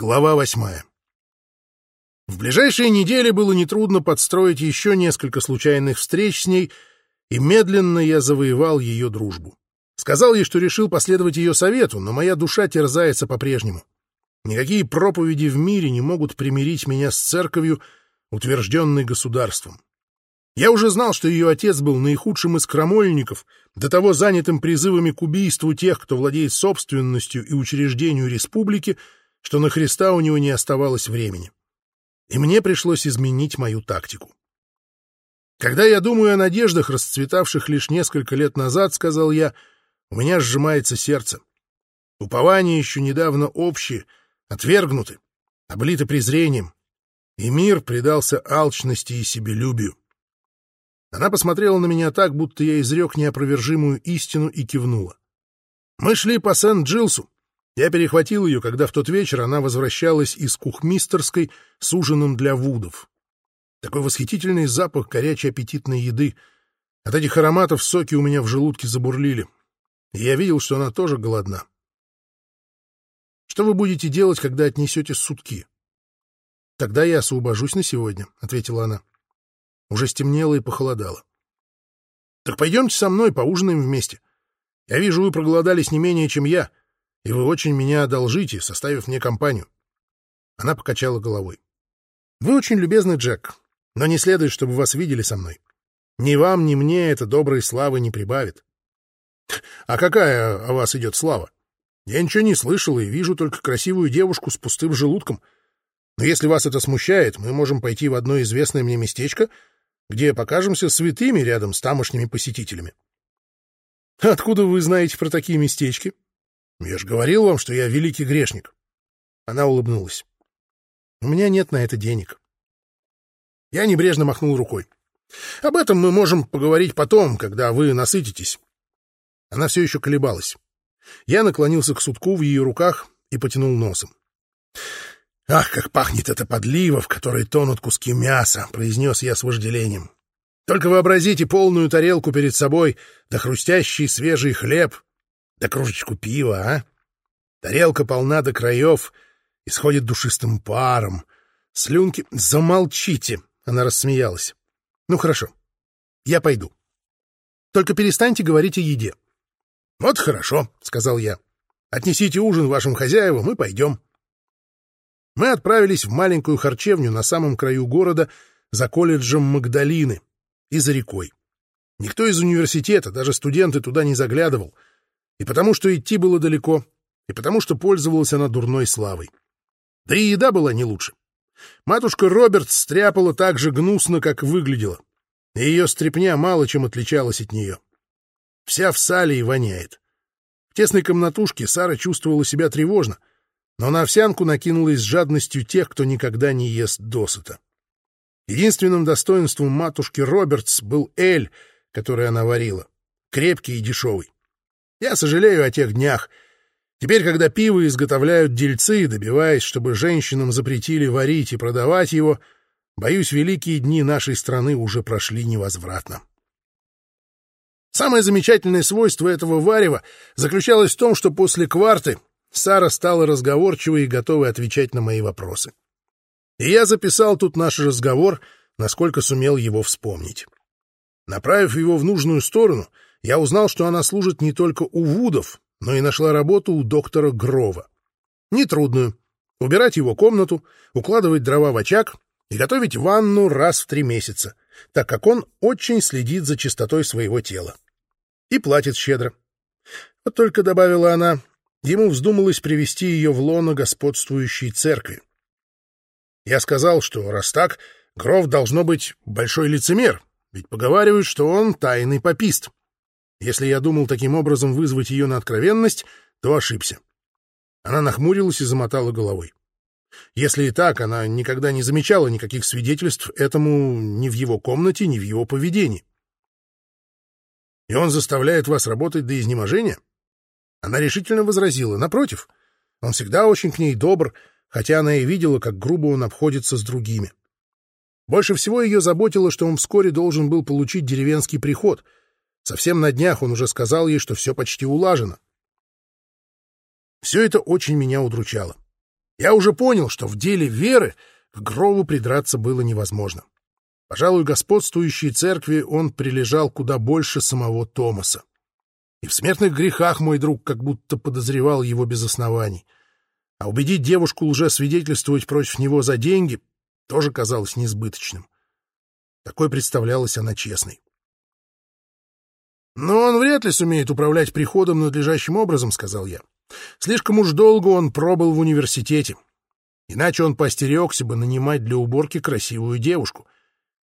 Глава восьмая. В ближайшие недели было нетрудно подстроить еще несколько случайных встреч с ней, и медленно я завоевал ее дружбу. Сказал ей, что решил последовать ее совету, но моя душа терзается по-прежнему. Никакие проповеди в мире не могут примирить меня с церковью, утвержденной государством. Я уже знал, что ее отец был наихудшим из крамольников, до того занятым призывами к убийству тех, кто владеет собственностью и учреждению республики, что на Христа у него не оставалось времени. И мне пришлось изменить мою тактику. Когда я думаю о надеждах, расцветавших лишь несколько лет назад, сказал я, у меня сжимается сердце. Упования еще недавно общие, отвергнуты, облиты презрением, и мир предался алчности и себелюбию. Она посмотрела на меня так, будто я изрек неопровержимую истину и кивнула. Мы шли по Сент-Джилсу, я перехватил ее, когда в тот вечер она возвращалась из кухмистерской с ужином для вудов. Такой восхитительный запах горячей аппетитной еды. От этих ароматов соки у меня в желудке забурлили. И я видел, что она тоже голодна. «Что вы будете делать, когда отнесете сутки?» «Тогда я освобожусь на сегодня», — ответила она. Уже стемнело и похолодало. «Так пойдемте со мной, поужинаем вместе. Я вижу, вы проголодались не менее, чем я и вы очень меня одолжите, составив мне компанию. Она покачала головой. Вы очень любезны, Джек, но не следует, чтобы вас видели со мной. Ни вам, ни мне это доброй славы не прибавит. А какая о вас идет слава? Я ничего не слышал и вижу только красивую девушку с пустым желудком. Но если вас это смущает, мы можем пойти в одно известное мне местечко, где покажемся святыми рядом с тамошними посетителями. Откуда вы знаете про такие местечки? Я же говорил вам, что я великий грешник. Она улыбнулась. У меня нет на это денег. Я небрежно махнул рукой. Об этом мы можем поговорить потом, когда вы насытитесь. Она все еще колебалась. Я наклонился к сутку в ее руках и потянул носом. «Ах, как пахнет эта подлива, в которой тонут куски мяса!» — произнес я с вожделением. «Только вообразите полную тарелку перед собой, да хрустящий свежий хлеб, да кружечку пива, а? Тарелка полна до краев, исходит душистым паром. Слюнки... Замолчите! Она рассмеялась. Ну, хорошо. Я пойду. Только перестаньте говорить о еде. Вот хорошо, сказал я. Отнесите ужин вашим хозяевам и пойдем. Мы отправились в маленькую харчевню на самом краю города за колледжем Магдалины и за рекой. Никто из университета, даже студенты, туда не заглядывал — и потому что идти было далеко, и потому что пользовалась она дурной славой. Да и еда была не лучше. Матушка Роберт стряпала так же гнусно, как выглядела, и ее стряпня мало чем отличалась от нее. Вся в сале и воняет. В тесной комнатушке Сара чувствовала себя тревожно, но на овсянку накинулась с жадностью тех, кто никогда не ест досыта. Единственным достоинством матушки Робертс был эль, который она варила, крепкий и дешевый. Я сожалею о тех днях. Теперь, когда пиво изготовляют дельцы, добиваясь, чтобы женщинам запретили варить и продавать его, боюсь, великие дни нашей страны уже прошли невозвратно. Самое замечательное свойство этого варева заключалось в том, что после кварты Сара стала разговорчивой и готовой отвечать на мои вопросы. И я записал тут наш разговор, насколько сумел его вспомнить. Направив его в нужную сторону — я узнал, что она служит не только у Вудов, но и нашла работу у доктора Грова. Нетрудную. Убирать его комнату, укладывать дрова в очаг и готовить ванну раз в три месяца, так как он очень следит за чистотой своего тела. И платит щедро. Вот только, добавила она, ему вздумалось привести ее в лоно господствующей церкви. Я сказал, что раз так, Гров должно быть большой лицемер, ведь поговаривают, что он тайный попист. Если я думал таким образом вызвать ее на откровенность, то ошибся. Она нахмурилась и замотала головой. Если и так, она никогда не замечала никаких свидетельств этому ни в его комнате, ни в его поведении. И он заставляет вас работать до изнеможения? Она решительно возразила. Напротив, он всегда очень к ней добр, хотя она и видела, как грубо он обходится с другими. Больше всего ее заботило, что он вскоре должен был получить деревенский приход — Совсем на днях он уже сказал ей, что все почти улажено. Все это очень меня удручало. Я уже понял, что в деле веры к Грову придраться было невозможно. Пожалуй, господствующей церкви он прилежал куда больше самого Томаса. И в смертных грехах мой друг как будто подозревал его без оснований. А убедить девушку лжесвидетельствовать против него за деньги тоже казалось несбыточным. Такой представлялась она честной. «Но он вряд ли сумеет управлять приходом надлежащим образом», — сказал я. «Слишком уж долго он пробыл в университете. Иначе он постерегся бы нанимать для уборки красивую девушку.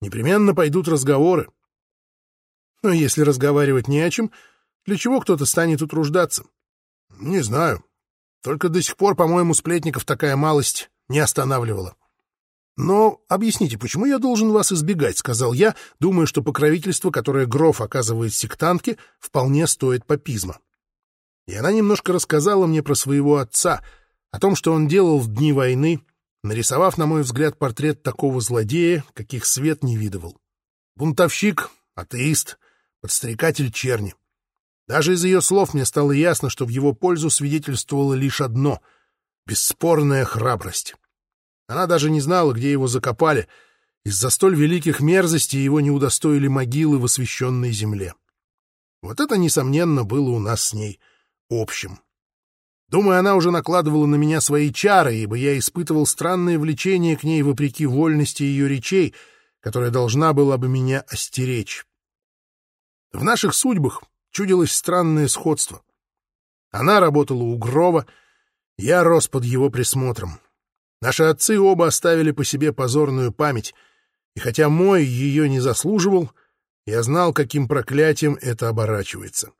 Непременно пойдут разговоры. Но если разговаривать не о чем, для чего кто-то станет утруждаться? Не знаю. Только до сих пор, по-моему, сплетников такая малость не останавливала. «Но объясните, почему я должен вас избегать?» — сказал я, думая, что покровительство, которое Гроф оказывает сектантке, вполне стоит папизма. И она немножко рассказала мне про своего отца, о том, что он делал в дни войны, нарисовав, на мой взгляд, портрет такого злодея, каких свет не видывал. Бунтовщик, атеист, подстрекатель черни. Даже из ее слов мне стало ясно, что в его пользу свидетельствовало лишь одно — бесспорная храбрость. Она даже не знала, где его закопали. Из-за столь великих мерзостей его не удостоили могилы в освященной земле. Вот это, несомненно, было у нас с ней общим. Думаю, она уже накладывала на меня свои чары, ибо я испытывал странное влечение к ней вопреки вольности ее речей, которая должна была бы меня остеречь. В наших судьбах чудилось странное сходство. Она работала у Грова, я рос под его присмотром. Наши отцы оба оставили по себе позорную память, и хотя мой ее не заслуживал, я знал, каким проклятием это оборачивается.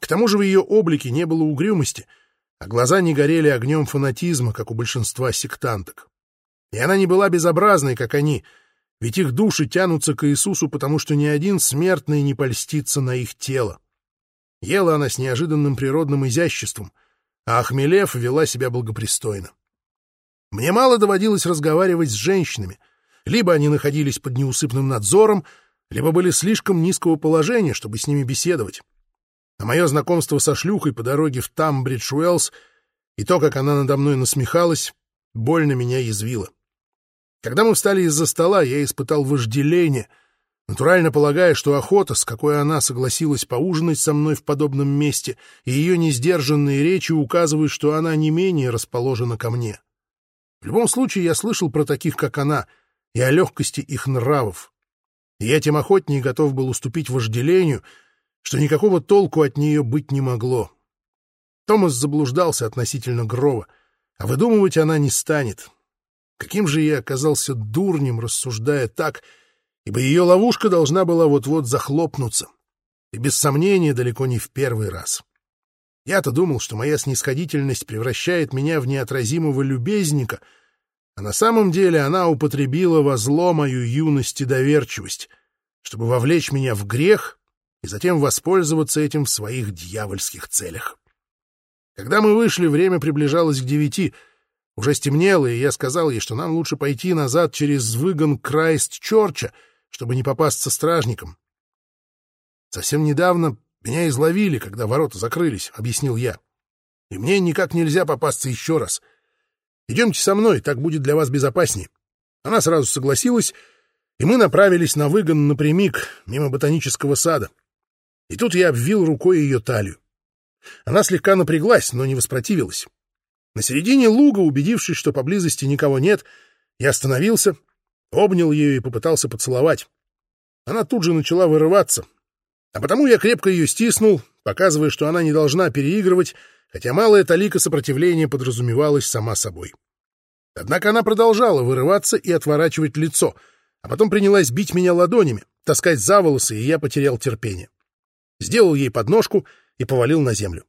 К тому же в ее облике не было угрюмости, а глаза не горели огнем фанатизма, как у большинства сектанток. И она не была безобразной, как они, ведь их души тянутся к Иисусу, потому что ни один смертный не польстится на их тело. Ела она с неожиданным природным изяществом, а Ахмелев вела себя благопристойно. Мне мало доводилось разговаривать с женщинами. Либо они находились под неусыпным надзором, либо были слишком низкого положения, чтобы с ними беседовать. А мое знакомство со шлюхой по дороге в Тамбридж-Уэллс и то, как она надо мной насмехалась, больно меня язвило. Когда мы встали из-за стола, я испытал вожделение, натурально полагая, что охота, с какой она согласилась поужинать со мной в подобном месте, и ее несдержанные речи указывают, что она не менее расположена ко мне. В любом случае, я слышал про таких, как она, и о легкости их нравов. И я тем охотнее готов был уступить вожделению, что никакого толку от нее быть не могло. Томас заблуждался относительно Грова, а выдумывать она не станет. Каким же я оказался дурнем, рассуждая так, ибо ее ловушка должна была вот-вот захлопнуться, и без сомнения далеко не в первый раз. Я-то думал, что моя снисходительность превращает меня в неотразимого любезника, а на самом деле она употребила во зло мою юность и доверчивость, чтобы вовлечь меня в грех и затем воспользоваться этим в своих дьявольских целях. Когда мы вышли, время приближалось к девяти. Уже стемнело, и я сказал ей, что нам лучше пойти назад через выгон Крайст-Чорча, чтобы не попасться стражникам. Совсем недавно меня изловили, когда ворота закрылись, — объяснил я. И мне никак нельзя попасться еще раз. Идемте со мной, так будет для вас безопаснее. Она сразу согласилась, и мы направились на выгон напрямик, мимо ботанического сада. И тут я обвил рукой ее талию. Она слегка напряглась, но не воспротивилась. На середине луга, убедившись, что поблизости никого нет, я остановился, обнял ее и попытался поцеловать. Она тут же начала вырываться, а потому я крепко ее стиснул, показывая, что она не должна переигрывать, хотя малая талика сопротивления подразумевалась сама собой. Однако она продолжала вырываться и отворачивать лицо, а потом принялась бить меня ладонями, таскать за волосы, и я потерял терпение. Сделал ей подножку и повалил на землю.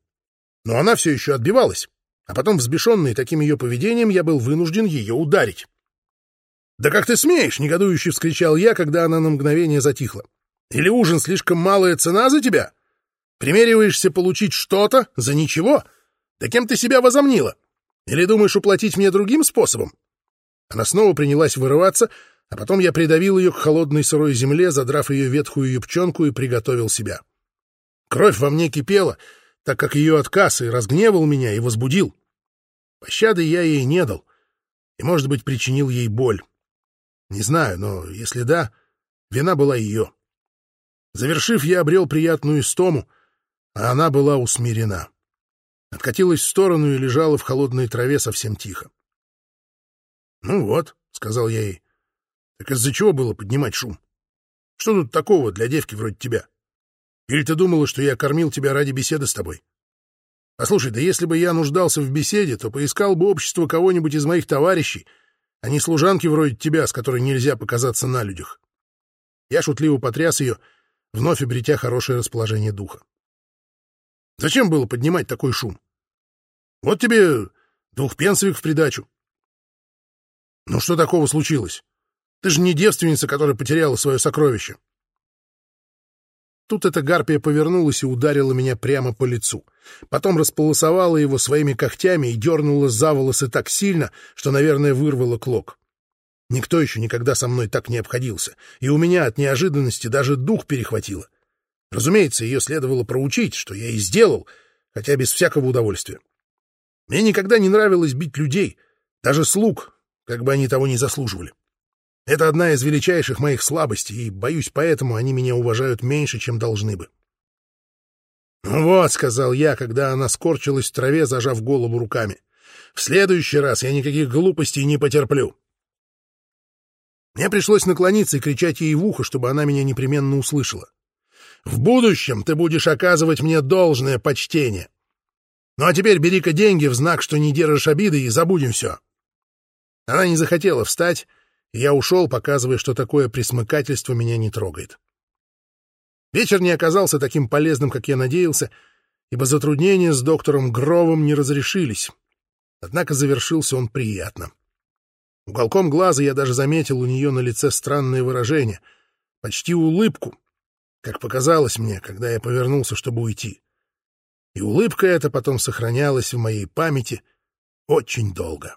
Но она все еще отбивалась, а потом, взбешенный таким ее поведением, я был вынужден ее ударить. «Да как ты смеешь!» — негодующе вскричал я, когда она на мгновение затихла. Или ужин слишком малая цена за тебя? Примериваешься получить что-то за ничего? Да кем ты себя возомнила? Или думаешь уплатить мне другим способом?» Она снова принялась вырываться, а потом я придавил ее к холодной сырой земле, задрав ее ветхую юбчонку и приготовил себя. Кровь во мне кипела, так как ее отказ и разгневал меня и возбудил. Пощады я ей не дал и, может быть, причинил ей боль. Не знаю, но если да, вина была ее. Завершив, я обрел приятную истому, а она была усмирена. Откатилась в сторону и лежала в холодной траве совсем тихо. — Ну вот, — сказал я ей, — так из-за чего было поднимать шум? Что тут такого для девки вроде тебя? Или ты думала, что я кормил тебя ради беседы с тобой? Послушай, да если бы я нуждался в беседе, то поискал бы общество кого-нибудь из моих товарищей, а не служанки вроде тебя, с которой нельзя показаться на людях. Я шутливо потряс ее, вновь обретя хорошее расположение духа. Зачем было поднимать такой шум? Вот тебе двухпенсовик в придачу. Ну что такого случилось? Ты же не девственница, которая потеряла свое сокровище. Тут эта гарпия повернулась и ударила меня прямо по лицу. Потом располосовала его своими когтями и дернула за волосы так сильно, что, наверное, вырвала клок. Никто еще никогда со мной так не обходился, и у меня от неожиданности даже дух перехватило. Разумеется, ее следовало проучить, что я и сделал, хотя без всякого удовольствия. Мне никогда не нравилось бить людей, даже слуг, как бы они того не заслуживали. Это одна из величайших моих слабостей, и, боюсь, поэтому они меня уважают меньше, чем должны бы. «Ну вот», — сказал я, когда она скорчилась в траве, зажав голову руками, — «в следующий раз я никаких глупостей не потерплю». Мне пришлось наклониться и кричать ей в ухо, чтобы она меня непременно услышала. «В будущем ты будешь оказывать мне должное почтение. Ну а теперь бери-ка деньги в знак, что не держишь обиды, и забудем все». Она не захотела встать, и я ушел, показывая, что такое присмыкательство меня не трогает. Вечер не оказался таким полезным, как я надеялся, ибо затруднения с доктором Гровом не разрешились. Однако завершился он приятно. Уголком глаза я даже заметил у нее на лице странное выражение, почти улыбку, как показалось мне, когда я повернулся, чтобы уйти. И улыбка эта потом сохранялась в моей памяти очень долго.